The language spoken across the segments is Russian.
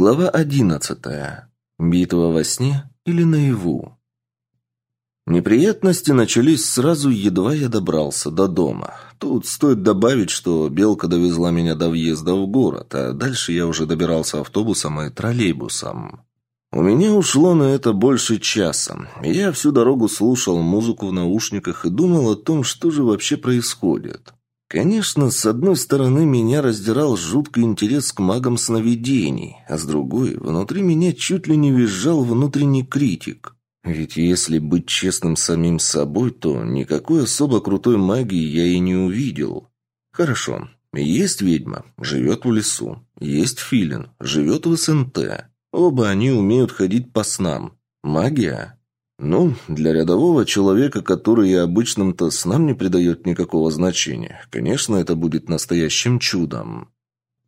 Глава одиннадцатая. Битва во сне или наяву? Неприятности начались сразу, едва я добрался до дома. Тут стоит добавить, что Белка довезла меня до въезда в город, а дальше я уже добирался автобусом и троллейбусом. У меня ушло на это больше часа. Я всю дорогу слушал музыку в наушниках и думал о том, что же вообще происходит. Конечно, с одной стороны, меня раздирал жуткий интерес к магам сновидений, а с другой, внутри меня чуть ли не визжал внутренний критик. Ведь если быть честным самим собой, то никакой особо крутой магии я и не увидел. Хорошо, есть ведьма, живет в лесу. Есть филин, живет в СНТ. Оба они умеют ходить по снам. Магия? Ну, для рядового человека, который и обычным-то снам не придает никакого значения, конечно, это будет настоящим чудом.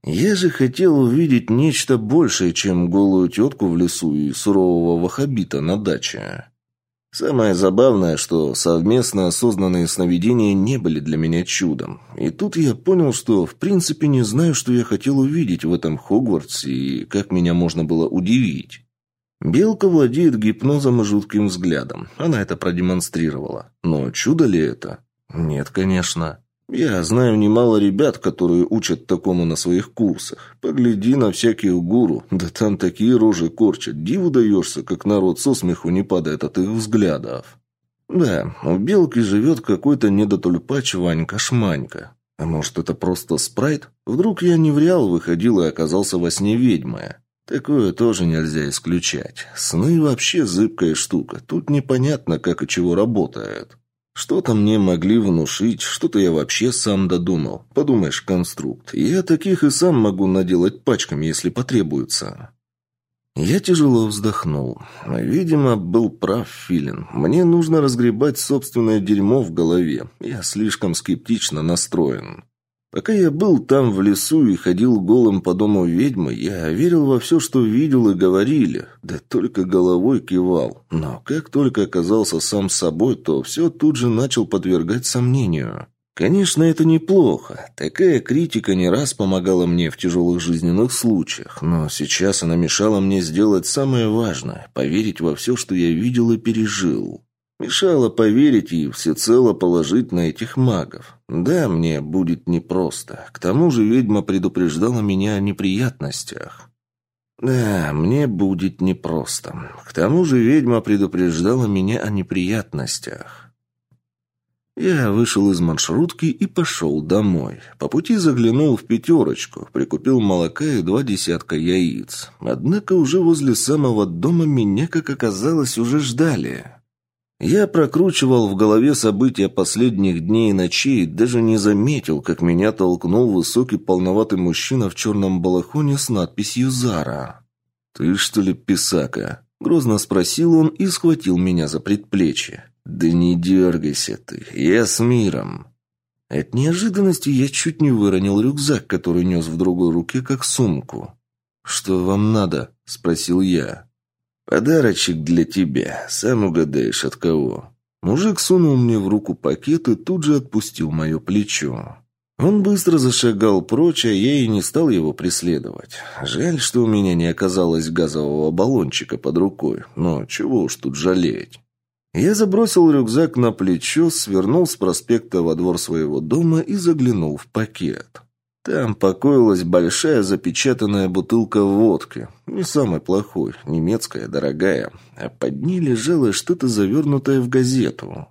Я же хотел увидеть нечто большее, чем голую тетку в лесу и сурового вахабита на даче. Самое забавное, что совместно осознанные сновидения не были для меня чудом. И тут я понял, что в принципе не знаю, что я хотел увидеть в этом Хогвартсе и как меня можно было удивить. Белка владеет гипнозом и жутким взглядом. Она это продемонстрировала. Но чудо ли это? Нет, конечно. Я знаю немало ребят, которые учат такому на своих курсах. Погляди на всяких гуру, да там такие рожи корчат. Диву даешься, как народ со смеху не падает от их взглядов. Да, у Белки живет какой-то недотульпач Ванька-шманька. А может, это просто спрайт? Вдруг я не в реал выходил и оказался во сне ведьмой? Такое тоже нельзя исключать. Сны вообще зыбкая штука. Тут непонятно, как и чего работает. Что-то мне могли внушить, что-то я вообще сам додумал. Подумаешь, конструкт. Я таких и сам могу наделать пачками, если потребуется. Я тяжело вздохнул. Видимо, был прав Филин. Мне нужно разгребать собственное дерьмо в голове. Я слишком скептично настроен. Пока я был там в лесу и ходил голым по дому ведьмы, я верил во все, что видел и говорили, да только головой кивал. Но как только оказался сам собой, то все тут же начал подвергать сомнению. Конечно, это неплохо. Такая критика не раз помогала мне в тяжелых жизненных случаях, но сейчас она мешала мне сделать самое важное – поверить во все, что я видел и пережил. Мешало поверить и всецело положить на этих магов. Да, мне будет непросто. К тому же ведьма предупреждала меня о неприятностях. Да, мне будет непросто. К тому же ведьма предупреждала меня о неприятностях. Я вышел из маршрутки и пошел домой. По пути заглянул в пятерочку, прикупил молока и два десятка яиц. Однако уже возле самого дома меня, как оказалось, уже ждали. Я прокручивал в голове события последних дней и ночей, даже не заметил, как меня толкнул высокий полноватый мужчина в черном балахоне с надписью «Зара». «Ты что ли писака?» – грозно спросил он и схватил меня за предплечье. «Да не дергайся ты, я с миром». От неожиданности я чуть не выронил рюкзак, который нес в другой руке, как сумку. «Что вам надо?» – спросил я. «Подарочек для тебя. Сам угадаешь, от кого». Мужик сунул мне в руку пакет и тут же отпустил мое плечо. Он быстро зашагал прочь, а я и не стал его преследовать. Жаль, что у меня не оказалось газового баллончика под рукой, но чего уж тут жалеть. Я забросил рюкзак на плечо, свернул с проспекта во двор своего дома и заглянул в пакет. Там покоилась большая запечатанная бутылка водки. Не самой плохой, немецкая, дорогая. А под ней лежало что-то завернутое в газету.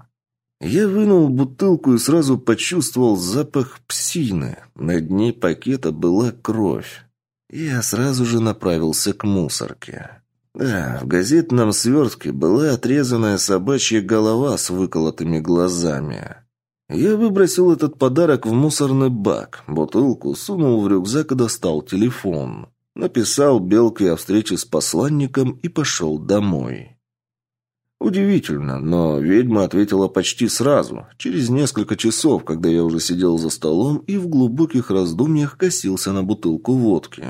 Я вынул бутылку и сразу почувствовал запах псины. На дне пакета была кровь. Я сразу же направился к мусорке. Да, в газетном свертке была отрезанная собачья голова с выколотыми глазами. Я выбросил этот подарок в мусорный бак, бутылку сунул в рюкзак и достал телефон. Написал Белке о встрече с посланником и пошел домой. Удивительно, но ведьма ответила почти сразу, через несколько часов, когда я уже сидел за столом и в глубоких раздумьях косился на бутылку водки.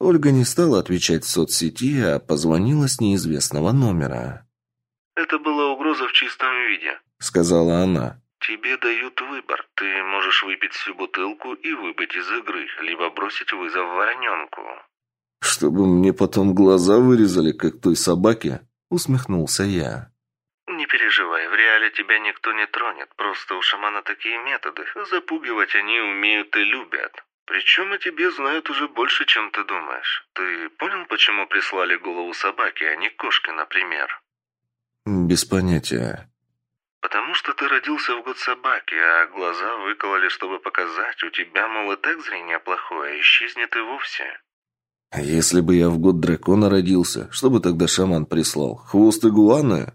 Ольга не стала отвечать в соцсети, а позвонила с неизвестного номера. «Это была угроза в чистом виде», — сказала она. «Тебе дают выбор. Ты можешь выпить всю бутылку и выбыть из игры, либо бросить вызов вороненку». «Чтобы мне потом глаза вырезали, как той собаке?» — усмехнулся я. «Не переживай, в реале тебя никто не тронет. Просто у шамана такие методы. Запугивать они умеют и любят. Причем о тебе знают уже больше, чем ты думаешь. Ты понял, почему прислали голову собаки, а не кошки, например?» «Без понятия». «Потому что ты родился в год собаки, а глаза выкололи, чтобы показать, у тебя, мол, и так зрение плохое, исчезнет и вовсе». А если бы я в год дракона родился, что бы тогда шаман прислал? Хвост игуаны?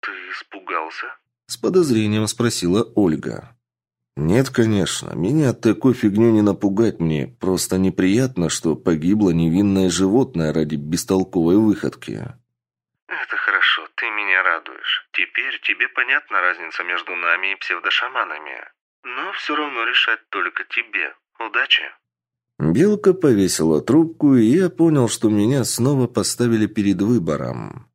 Ты испугался? С подозрением спросила Ольга. Нет, конечно, меня такой фигню не напугать мне. Просто неприятно, что погибло невинное животное ради бестолковой выходки. Это хорошо. Теперь тебе понятна разница между нами и псевдошаманами. Но все равно решать только тебе. Удачи. Белка повесила трубку, и я понял, что меня снова поставили перед выбором.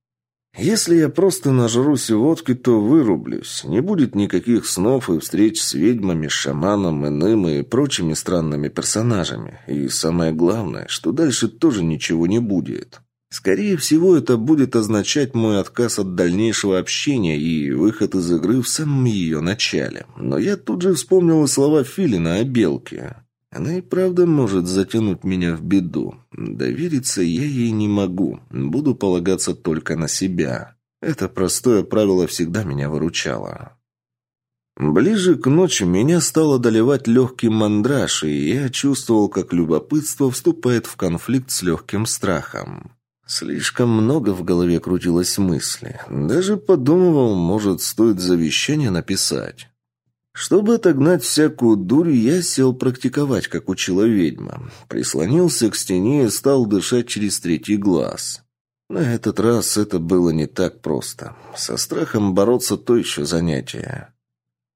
Если я просто нажрусь водки, то вырублюсь. Не будет никаких снов и встреч с ведьмами, шаманом, иным и прочими странными персонажами. И самое главное, что дальше тоже ничего не будет. Скорее всего, это будет означать мой отказ от дальнейшего общения и выход из игры в самом ее начале. Но я тут же вспомнил слова Филина о белке. Она и правда может затянуть меня в беду. Довериться я ей не могу. Буду полагаться только на себя. Это простое правило всегда меня выручало. Ближе к ночи меня стало доливать легкий мандраж, и я чувствовал, как любопытство вступает в конфликт с легким страхом. Слишком много в голове крутилось мысли. Даже подумывал, может, стоит завещание написать. Чтобы отогнать всякую дурь, я сел практиковать, как учила ведьма. Прислонился к стене и стал дышать через третий глаз. На этот раз это было не так просто. Со страхом бороться то еще занятие.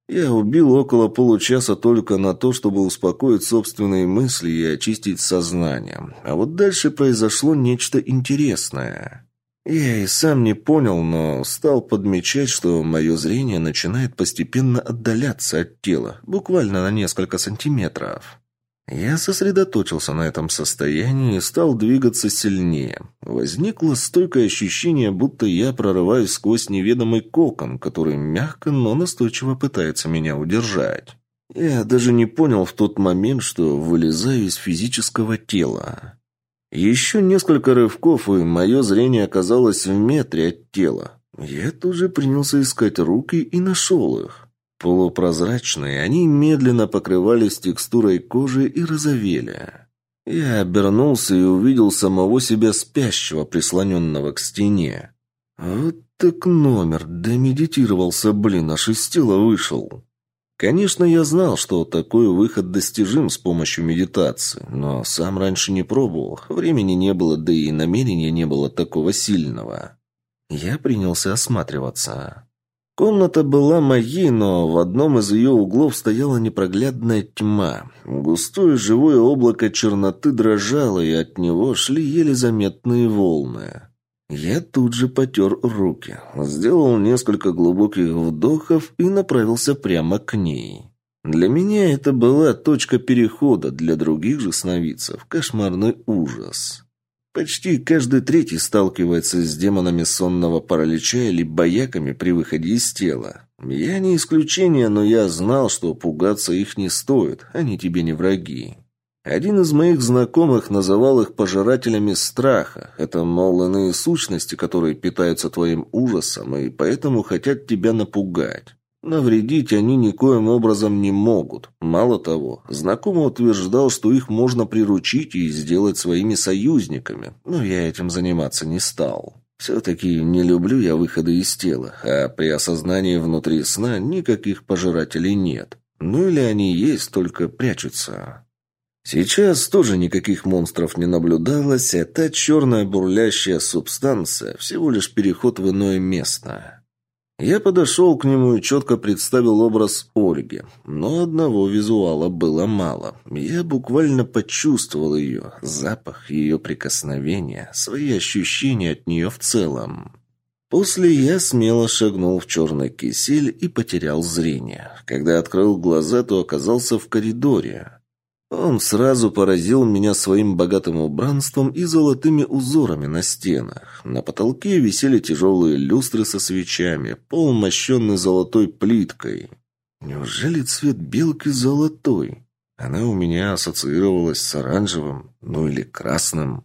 Я убил около получаса только на то, чтобы успокоить собственные мысли и очистить сознание. А вот дальше произошло нечто интересное. Я и сам не понял, но стал подмечать, что мое зрение начинает постепенно отдаляться от тела, буквально на несколько сантиметров. Я сосредоточился на этом состоянии и стал двигаться сильнее. Возникло стойкое ощущение, будто я прорываюсь сквозь неведомый кокон, который мягко, но настойчиво пытается меня удержать. Я даже не понял в тот момент, что вылезаю из физического тела. Еще несколько рывков, и мое зрение оказалось в метре от тела. Я тут же принялся искать руки и нашел их. Полупрозрачные, они медленно покрывались текстурой кожи и розовели. Я обернулся и увидел самого себя спящего, прислоненного к стене. Вот так номер, да медитировался, блин, аж из тела вышел. Конечно, я знал, что такой выход достижим с помощью медитации, но сам раньше не пробовал. Времени не было, да и намерения не было такого сильного. Я принялся осматриваться. Комната была моей, но в одном из ее углов стояла непроглядная тьма. Густое живое облако черноты дрожало, и от него шли еле заметные волны. Я тут же потер руки, сделал несколько глубоких вдохов и направился прямо к ней. Для меня это была точка перехода, для других же сновидцев – кошмарный ужас. Почти каждый третий сталкивается с демонами сонного паралича или бояками при выходе из тела. Я не исключение, но я знал, что пугаться их не стоит, они тебе не враги. Один из моих знакомых называл их пожирателями страха. Это, мол, иные сущности, которые питаются твоим ужасом и поэтому хотят тебя напугать. Навредить они никоим образом не могут. Мало того, знакомый утверждал, что их можно приручить и сделать своими союзниками, но я этим заниматься не стал. Все-таки не люблю я выходы из тела, а при осознании внутри сна никаких пожирателей нет. Ну или они есть, только прячутся. Сейчас тоже никаких монстров не наблюдалось, а та черная бурлящая субстанция – всего лишь переход в иное место. Я подошел к нему и четко представил образ Ольги, но одного визуала было мало. Я буквально почувствовал ее, запах ее прикосновения, свои ощущения от нее в целом. После я смело шагнул в черный кисель и потерял зрение. Когда открыл глаза, то оказался в коридоре. Он сразу поразил меня своим богатым убранством и золотыми узорами на стенах. На потолке висели тяжелые люстры со свечами, пол мощенный золотой плиткой. Неужели цвет белки золотой? Она у меня ассоциировалась с оранжевым, ну или красным.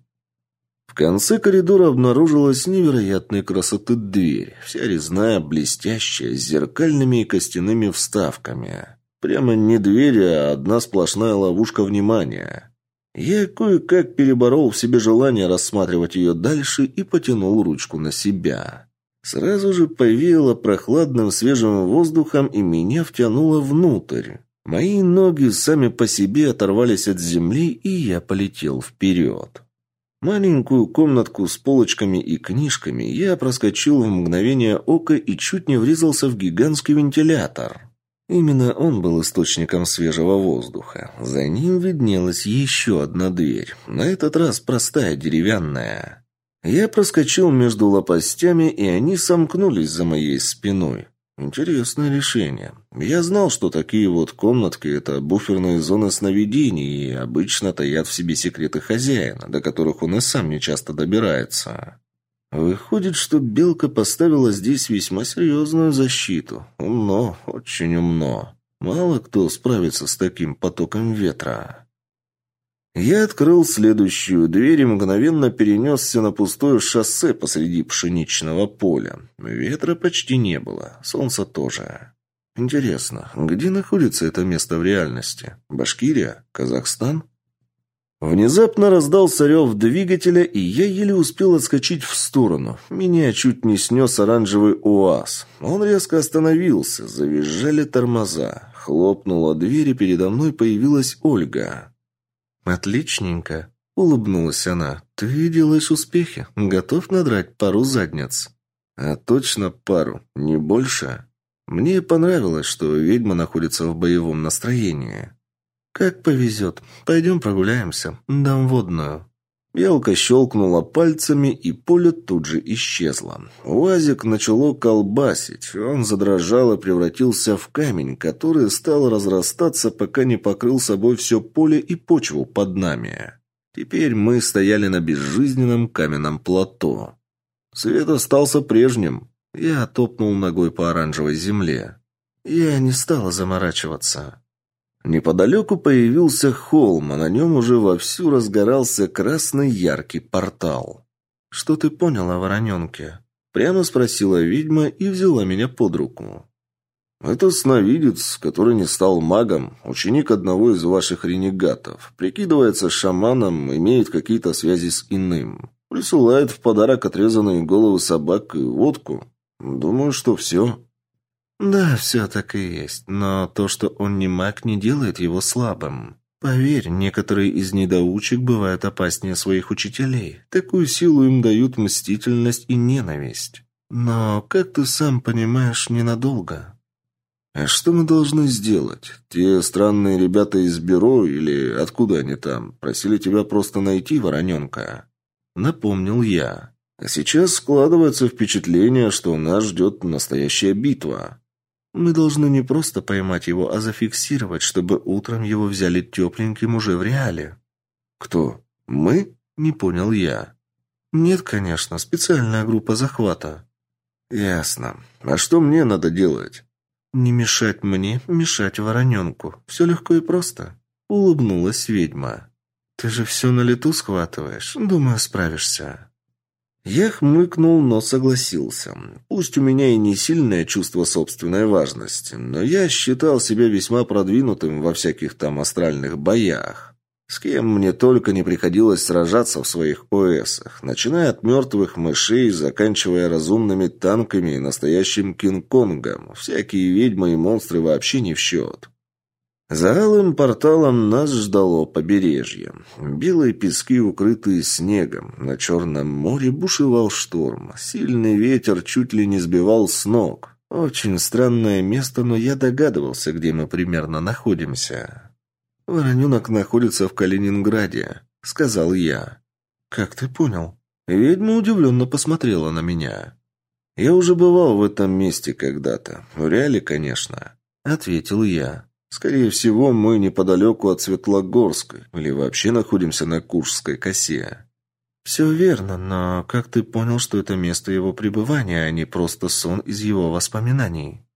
В конце коридора обнаружилась невероятной красоты дверь, вся резная, блестящая, с зеркальными и костяными вставками. Прямо не дверь, а одна сплошная ловушка внимания. Я кое-как переборол в себе желание рассматривать ее дальше и потянул ручку на себя. Сразу же повеяло прохладным свежим воздухом и меня втянуло внутрь. Мои ноги сами по себе оторвались от земли, и я полетел вперед. Маленькую комнатку с полочками и книжками я проскочил в мгновение ока и чуть не врезался в гигантский вентилятор. Именно он был источником свежего воздуха. За ним виднелась еще одна дверь, на этот раз простая деревянная. Я проскочил между лопастями, и они сомкнулись за моей спиной. Интересное решение. Я знал, что такие вот комнатки – это буферные зоны сновидений и обычно таят в себе секреты хозяина, до которых он и сам не часто добирается. Выходит, что Белка поставила здесь весьма серьезную защиту. Умно, очень умно. Мало кто справится с таким потоком ветра. Я открыл следующую дверь и мгновенно перенесся на пустое шоссе посреди пшеничного поля. Ветра почти не было, солнца тоже. Интересно, где находится это место в реальности? Башкирия? Казахстан? Внезапно раздался рев двигателя, и я еле успел отскочить в сторону. Меня чуть не снес оранжевый УАЗ. Он резко остановился, завизжали тормоза. Хлопнула дверь, и передо мной появилась Ольга. «Отличненько», — улыбнулась она. «Ты делаешь успехи. Готов надрать пару задниц?» «А точно пару, не больше?» Мне понравилось, что ведьма находится в боевом настроении. «Как повезет. Пойдем прогуляемся. Дам водную». Белка щелкнула пальцами, и поле тут же исчезло. Уазик начало колбасить. Он задрожал и превратился в камень, который стал разрастаться, пока не покрыл собой все поле и почву под нами. Теперь мы стояли на безжизненном каменном плато. Свет остался прежним. Я топнул ногой по оранжевой земле. Я не стала заморачиваться. Неподалеку появился холм, а на нем уже вовсю разгорался красный яркий портал. «Что ты понял о вороненке?» Прямо спросила ведьма и взяла меня под руку. «Это сновидец, который не стал магом, ученик одного из ваших ренегатов. Прикидывается шаманом, имеет какие-то связи с иным. Присылает в подарок отрезанные головы собак и водку. Думаю, что все». «Да, все так и есть, но то, что он не маг, не делает его слабым. Поверь, некоторые из недоучек бывают опаснее своих учителей. Такую силу им дают мстительность и ненависть. Но, как ты сам понимаешь, ненадолго». «А что мы должны сделать? Те странные ребята из бюро или откуда они там просили тебя просто найти вороненка?» Напомнил я. А сейчас складывается впечатление, что нас ждет настоящая битва. Мы должны не просто поймать его, а зафиксировать, чтобы утром его взяли тепленьким уже в реале». «Кто? Мы?» – не понял я. «Нет, конечно, специальная группа захвата». «Ясно. А что мне надо делать?» «Не мешать мне, мешать вороненку. Все легко и просто», – улыбнулась ведьма. «Ты же все на лету схватываешь. Думаю, справишься». Я хмыкнул, но согласился. Пусть у меня и не сильное чувство собственной важности, но я считал себя весьма продвинутым во всяких там астральных боях. С кем мне только не приходилось сражаться в своих ОСах, начиная от мертвых мышей, заканчивая разумными танками и настоящим Кинг-Конгом. Всякие ведьмы и монстры вообще не в счет. За алым порталом нас ждало побережье. Белые пески, укрытые снегом. На Черном море бушевал шторм. Сильный ветер чуть ли не сбивал с ног. Очень странное место, но я догадывался, где мы примерно находимся. «Вороненок находится в Калининграде», — сказал я. «Как ты понял?» Ведьма удивленно посмотрела на меня. «Я уже бывал в этом месте когда-то. В реале, конечно», — ответил я. Скорее всего, мы неподалеку от Светлогорской или вообще находимся на Куршской косе. «Все верно, но как ты понял, что это место его пребывания, а не просто сон из его воспоминаний?»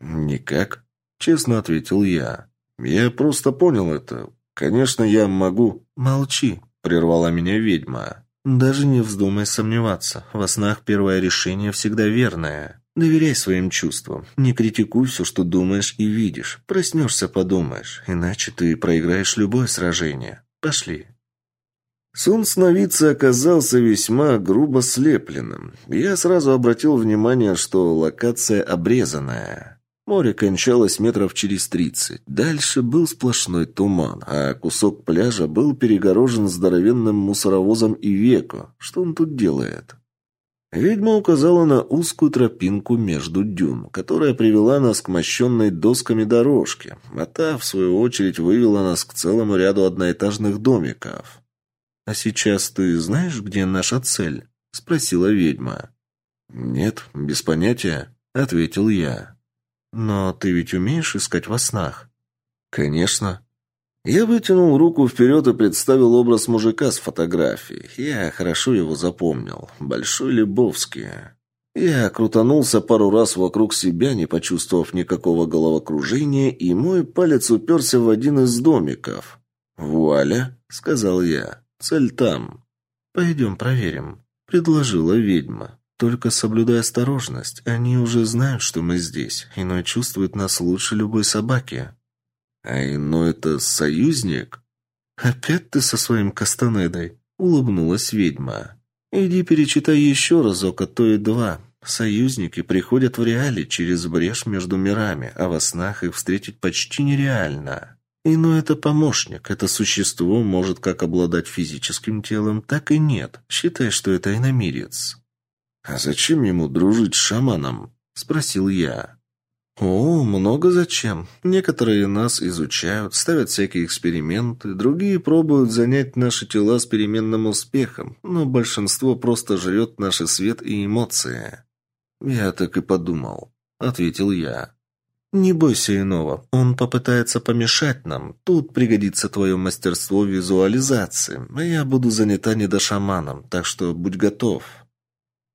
«Никак», — честно ответил я. «Я просто понял это. Конечно, я могу...» «Молчи», — прервала меня ведьма. «Даже не вздумай сомневаться. Во снах первое решение всегда верное. Доверяй своим чувствам. Не критикуй все, что думаешь и видишь. Проснешься, подумаешь. Иначе ты проиграешь любое сражение. Пошли». Сон сновидца оказался весьма грубо слепленным. Я сразу обратил внимание, что локация обрезанная. Море кончалось метров через тридцать. Дальше был сплошной туман, а кусок пляжа был перегорожен здоровенным мусоровозом и веку. Что он тут делает? Ведьма указала на узкую тропинку между дюн, которая привела нас к мощенной досками дорожке, а та, в свою очередь, вывела нас к целому ряду одноэтажных домиков. «А сейчас ты знаешь, где наша цель?» – спросила ведьма. «Нет, без понятия», – ответил я. «Но ты ведь умеешь искать во снах?» «Конечно». Я вытянул руку вперед и представил образ мужика с фотографией. Я хорошо его запомнил. Большой Лебовский. Я крутанулся пару раз вокруг себя, не почувствовав никакого головокружения, и мой палец уперся в один из домиков. «Вуаля!» — сказал я. Цель там. Пойдем проверим», — предложила ведьма. «Только соблюдай осторожность. Они уже знают, что мы здесь. Иной чувствует нас лучше любой собаки». «А иной это союзник?» «Опять ты со своим Кастанедой?» — улыбнулась ведьма. «Иди перечитай еще разок, а то и два. Союзники приходят в реале через брешь между мирами, а во снах их встретить почти нереально». И но это помощник. Это существо может как обладать физическим телом, так и нет. Считай, что это иномирец. «А зачем ему дружить с шаманом?» – спросил я. «О, много зачем. Некоторые нас изучают, ставят всякие эксперименты, другие пробуют занять наши тела с переменным успехом, но большинство просто жрет наши свет и эмоции». «Я так и подумал», — ответил я. «Не бойся иного. Он попытается помешать нам. Тут пригодится твое мастерство визуализации. Я буду занята недошаманом, так что будь готов».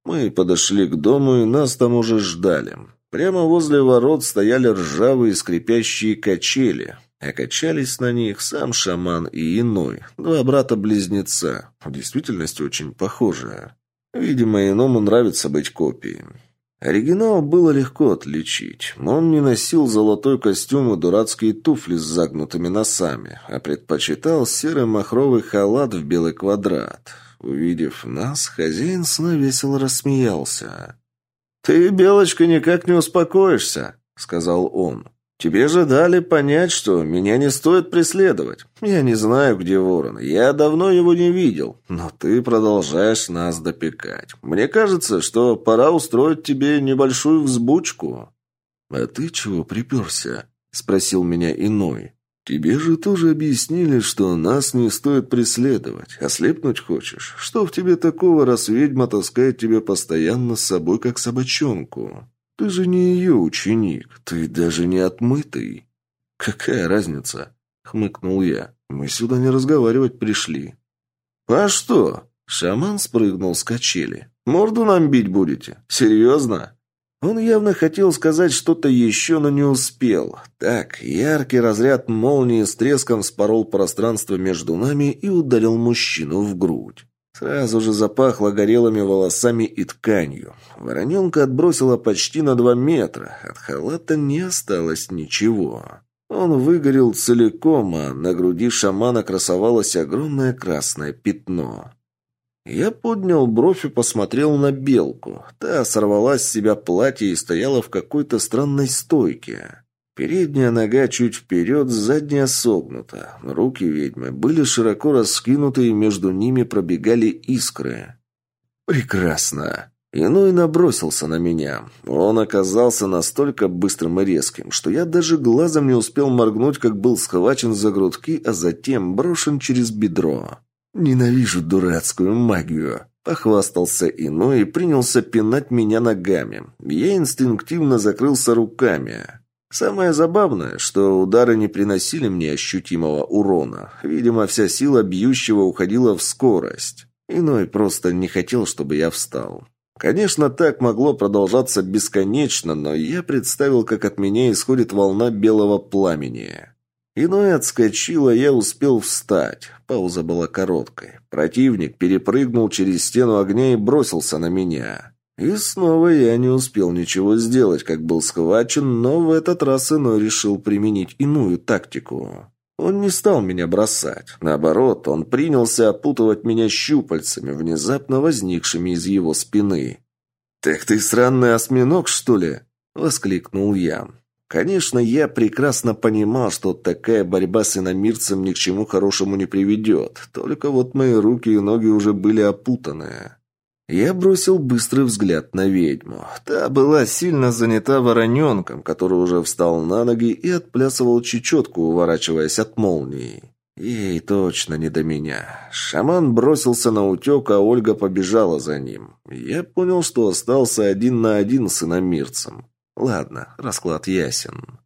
Мы подошли к дому, и нас там уже ждали. Прямо возле ворот стояли ржавые скрипящие качели. А качались на них сам шаман и иной, два брата-близнеца. В действительности очень похожие. Видимо, иному нравится быть копией. Оригинал было легко отличить. Он не носил золотой костюм и дурацкие туфли с загнутыми носами, а предпочитал серый махровый халат в белый квадрат. Увидев нас, хозяин сна весело рассмеялся. «Ты, Белочка, никак не успокоишься», — сказал он. Тебе же дали понять, что меня не стоит преследовать. Я не знаю, где ворон. Я давно его не видел. Но ты продолжаешь нас допекать. Мне кажется, что пора устроить тебе небольшую взбучку». «А ты чего приперся?» – спросил меня иной. «Тебе же тоже объяснили, что нас не стоит преследовать. Ослепнуть хочешь? Что в тебе такого, раз ведьма таскает тебя постоянно с собой, как собачонку?» Ты же не ее ученик, ты даже не отмытый. Какая разница? Хмыкнул я. Мы сюда не разговаривать пришли. А что? Шаман спрыгнул с качели. Морду нам бить будете? Серьезно? Он явно хотел сказать что-то еще, но не успел. Так, яркий разряд молнии с треском спорол пространство между нами и ударил мужчину в грудь. Сразу же запахло горелыми волосами и тканью. Вороненка отбросила почти на два метра. От халата не осталось ничего. Он выгорел целиком, а на груди шамана красовалось огромное красное пятно. Я поднял бровь и посмотрел на белку. Та сорвала с себя платье и стояла в какой-то странной стойке. Передняя нога чуть вперед, задняя согнута. Руки ведьмы были широко раскинуты, и между ними пробегали искры. «Прекрасно!» Иной набросился на меня. Он оказался настолько быстрым и резким, что я даже глазом не успел моргнуть, как был схвачен за грудки, а затем брошен через бедро. «Ненавижу дурацкую магию!» Похвастался иной и принялся пинать меня ногами. Я инстинктивно закрылся руками. Самое забавное, что удары не приносили мне ощутимого урона. Видимо, вся сила бьющего уходила в скорость. Иной просто не хотел, чтобы я встал. Конечно, так могло продолжаться бесконечно, но я представил, как от меня исходит волна белого пламени. Иной отскочил, а я успел встать. Пауза была короткой. Противник перепрыгнул через стену огня и бросился на меня. И снова я не успел ничего сделать, как был схвачен, но в этот раз иной решил применить иную тактику. Он не стал меня бросать. Наоборот, он принялся опутывать меня щупальцами, внезапно возникшими из его спины. «Так ты сраный осьминог, что ли?» – воскликнул я. Конечно, я прекрасно понимал, что такая борьба с иномирцем ни к чему хорошему не приведет, только вот мои руки и ноги уже были опутаны. Я бросил быстрый взгляд на ведьму. Та была сильно занята вороненком, который уже встал на ноги и отплясывал чечетку, уворачиваясь от молнии. Ей точно не до меня. Шаман бросился на утек, а Ольга побежала за ним. Я понял, что остался один на один с иномирцем. Ладно, расклад ясен.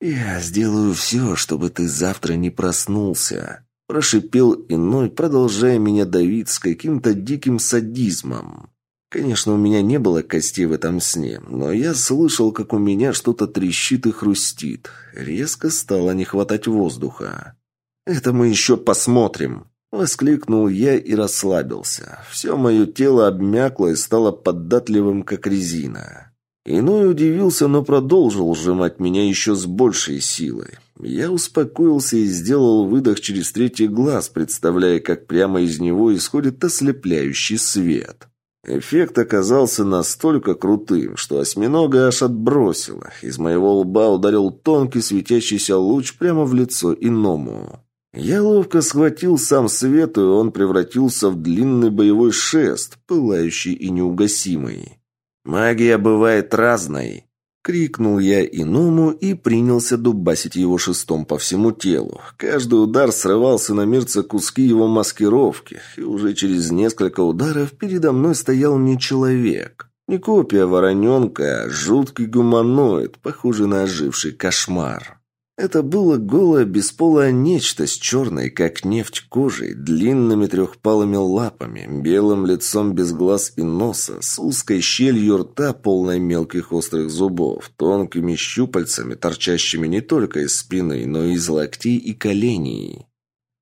«Я сделаю все, чтобы ты завтра не проснулся», Прошипел иной, продолжая меня давить с каким-то диким садизмом. Конечно, у меня не было костей в этом сне, но я слышал, как у меня что-то трещит и хрустит. Резко стало не хватать воздуха. «Это мы еще посмотрим!» Воскликнул я и расслабился. Все мое тело обмякло и стало податливым, как резина. Иной удивился, но продолжил сжимать меня еще с большей силой. Я успокоился и сделал выдох через третий глаз, представляя, как прямо из него исходит ослепляющий свет. Эффект оказался настолько крутым, что осьминога аж отбросило. Из моего лба ударил тонкий светящийся луч прямо в лицо иному. Я ловко схватил сам свет, и он превратился в длинный боевой шест, пылающий и неугасимый. «Магия бывает разной», — крикнул я иному и принялся дубасить его шестом по всему телу. Каждый удар срывал с иномирца куски его маскировки, и уже через несколько ударов передо мной стоял не человек. Не копия вороненка, а жуткий гуманоид, похожий на оживший кошмар. Это было голое бесполое нечто с черной, как нефть, кожей, длинными трехпалыми лапами, белым лицом без глаз и носа, с узкой щелью рта, полной мелких острых зубов, тонкими щупальцами, торчащими не только из спины, но и из локтей и коленей.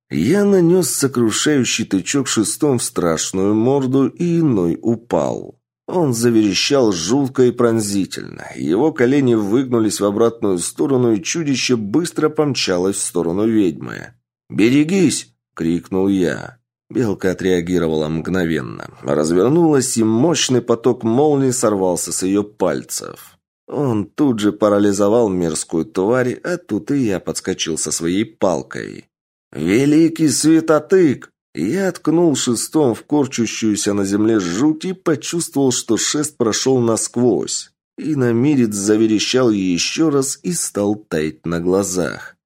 Я нанес сокрушающий тычок шестом в страшную морду, и иной упал. Он заверещал жутко и пронзительно. Его колени выгнулись в обратную сторону, и чудище быстро помчалось в сторону ведьмы. «Берегись!» — крикнул я. Белка отреагировала мгновенно. Развернулась, и мощный поток молнии сорвался с ее пальцев. Он тут же парализовал мерзкую тварь, а тут и я подскочил со своей палкой. «Великий светотык!» Я ткнул шестом в корчущуюся на земле жуть и почувствовал, что шест прошел насквозь. И намирец заверещал еще раз и стал таять на глазах.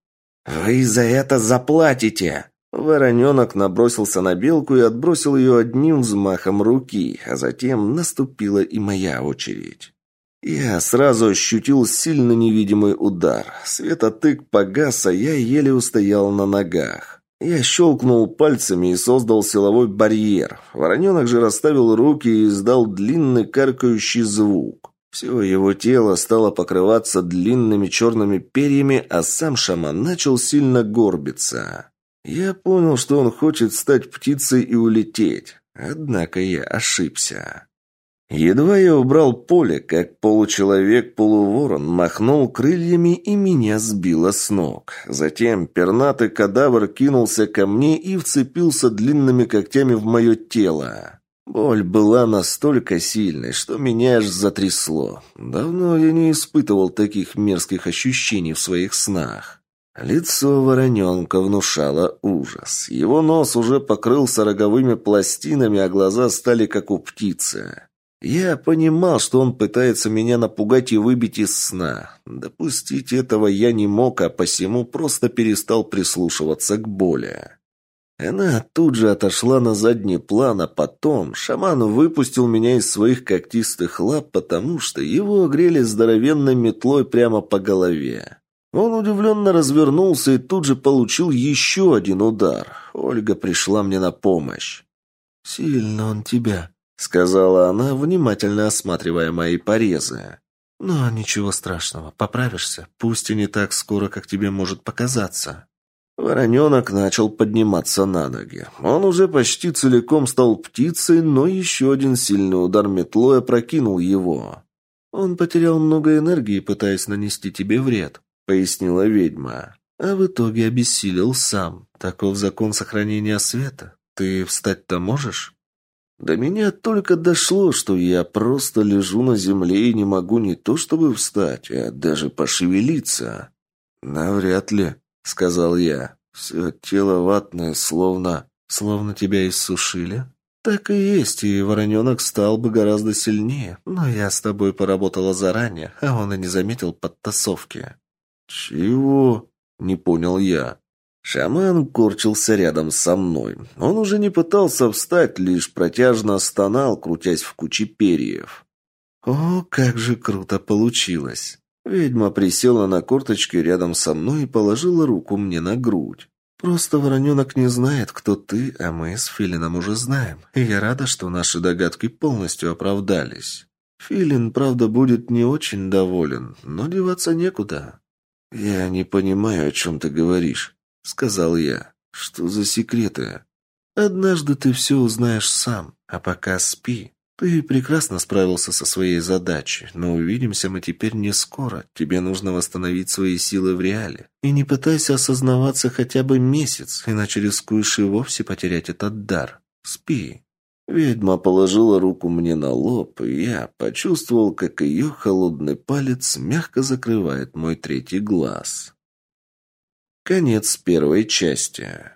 «Вы за это заплатите!» Вороненок набросился на белку и отбросил ее одним взмахом руки, а затем наступила и моя очередь. Я сразу ощутил сильно невидимый удар. Светотык погас, а я еле устоял на ногах. Я щелкнул пальцами и создал силовой барьер. Вороненок же расставил руки и издал длинный каркающий звук. Все его тело стало покрываться длинными черными перьями, а сам шаман начал сильно горбиться. Я понял, что он хочет стать птицей и улететь. Однако я ошибся. Едва я убрал поле, как получеловек-полуворон махнул крыльями и меня сбило с ног. Затем пернатый кадавр кинулся ко мне и вцепился длинными когтями в мое тело. Боль была настолько сильной, что меня аж затрясло. Давно я не испытывал таких мерзких ощущений в своих снах. Лицо вороненка внушало ужас. Его нос уже покрылся роговыми пластинами, а глаза стали как у птицы. Я понимал, что он пытается меня напугать и выбить из сна. Допустить этого я не мог, а посему просто перестал прислушиваться к боли. Она тут же отошла на задний план, а потом шаман выпустил меня из своих когтистых лап, потому что его огрели здоровенной метлой прямо по голове. Он удивленно развернулся и тут же получил еще один удар. Ольга пришла мне на помощь. «Сильно он тебя», — сказала она, внимательно осматривая мои порезы. «Но ничего страшного, поправишься, пусть и не так скоро, как тебе может показаться». Вороненок начал подниматься на ноги. Он уже почти целиком стал птицей, но еще один сильный удар метлой опрокинул его. «Он потерял много энергии, пытаясь нанести тебе вред», — пояснила ведьма. «А в итоге обессилел сам. Таков закон сохранения света. Ты встать-то можешь?» До меня только дошло, что я просто лежу на земле и не могу не то чтобы встать, а даже пошевелиться. «Навряд ли», — сказал я. «Все тело ватное, словно... словно тебя иссушили». «Так и есть, и вороненок стал бы гораздо сильнее, но я с тобой поработала заранее, а он и не заметил подтасовки». «Чего?» — не понял я. Шаман корчился рядом со мной. Он уже не пытался встать, лишь протяжно стонал, крутясь в куче перьев. «О, как же круто получилось!» Ведьма присела на корточки рядом со мной и положила руку мне на грудь. «Просто вороненок не знает, кто ты, а мы с Филином уже знаем. И я рада, что наши догадки полностью оправдались. Филин, правда, будет не очень доволен, но деваться некуда». «Я не понимаю, о чем ты говоришь», — сказал я. «Что за секреты?» «Однажды ты все узнаешь сам, а пока спи. Ты прекрасно справился со своей задачей, но увидимся мы теперь не скоро. Тебе нужно восстановить свои силы в реале. И не пытайся осознаваться хотя бы месяц, иначе рискуешь и вовсе потерять этот дар. Спи». Ведьма положила руку мне на лоб, и я почувствовал, как ее холодный палец мягко закрывает мой третий глаз. Конец первой части.